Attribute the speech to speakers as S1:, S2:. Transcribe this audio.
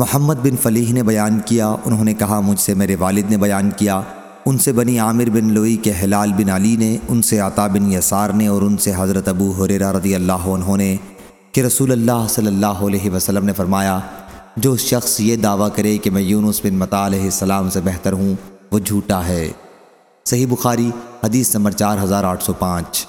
S1: محمد بن فلیح نے بیان کیا، انہوں نے کہا، مجھ سے میرے والد نے بیان کیا۔ ان سے بنی عامر بن لوئی کے حلال بن علی نے، ان سے عطا بن یسار نے اور ان سے حضرت ابو حریرہ رضی اللہ عنہ نے کہ رسول اللہ صلی اللہ علیہ وسلم نے فرمایا، جو شخص یہ دعویٰ کرے کہ میں یونس بن متا علیہ السلام سے بہتر ہوں، وہ جھوٹا ہے۔ صحیح بخاری، حدیث نمبر چار ہزار آٹھ سو پانچ۔